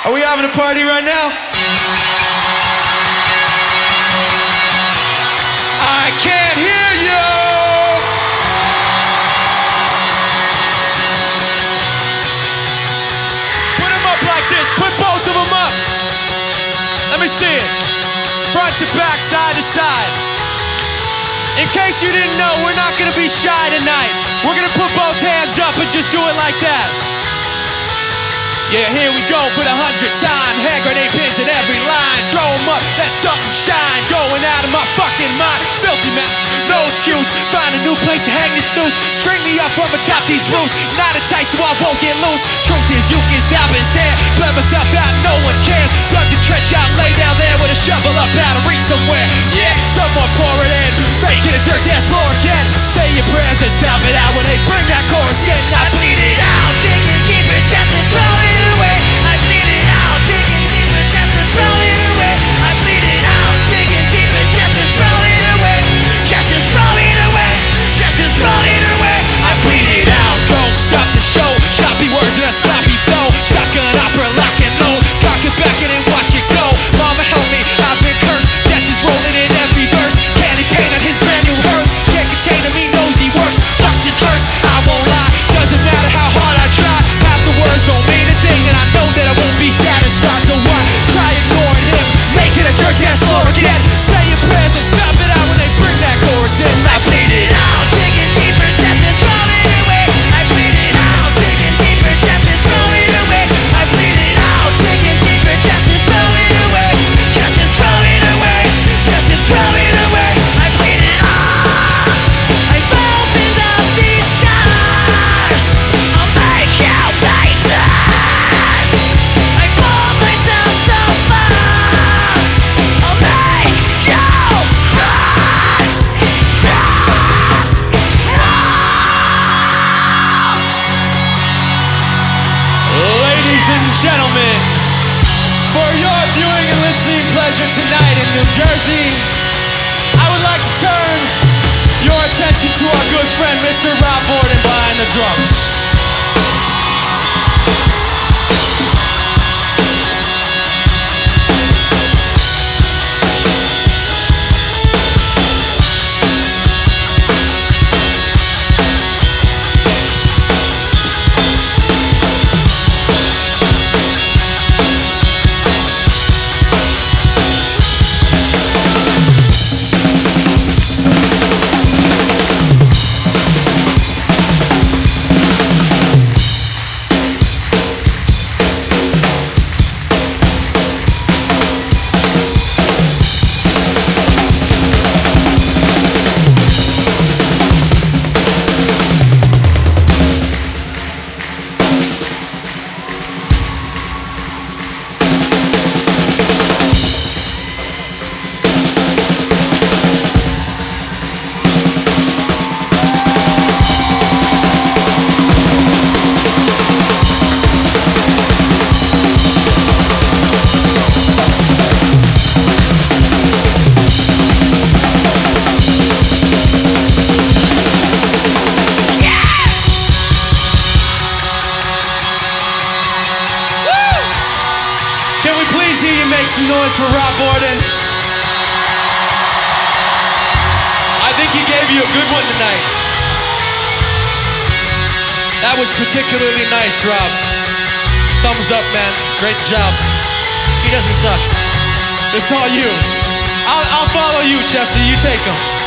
Are we having a party right now? I can't hear you. Put them up like this. Put both of them up. Let me see it. Front to back, side to side. In case you didn't know, we're not gonna be shy tonight. We're gonna put both hands up and just do it like that. Yeah, here we go for the hundredth time. Hand grenade pins in every line. Throw 'em up, let something shine. Going out of my fucking mind. Filthy mouth, no excuse. Find a new place to hang this noose. String me up from atop these roofs. Not a tight so I won't get loose. Truth is, you can stop and stand. Blame myself out, no one cares. Dug the trench out, lay down there with a shovel up out of reach somewhere. Yeah, someone pour it in. Make it a dirt dance floor again. Say your prayers and stop it out when they bring that chorus in. For your viewing and listening pleasure tonight in New Jersey, I would like to turn your attention to our good friend, Mr. Rob Bourdon, some noise for Rob Bourdon? I think he gave you a good one tonight. That was particularly nice, Rob. Thumbs up, man. Great job. He doesn't suck. It's all you. I'll, I'll follow you, Chester. You take him.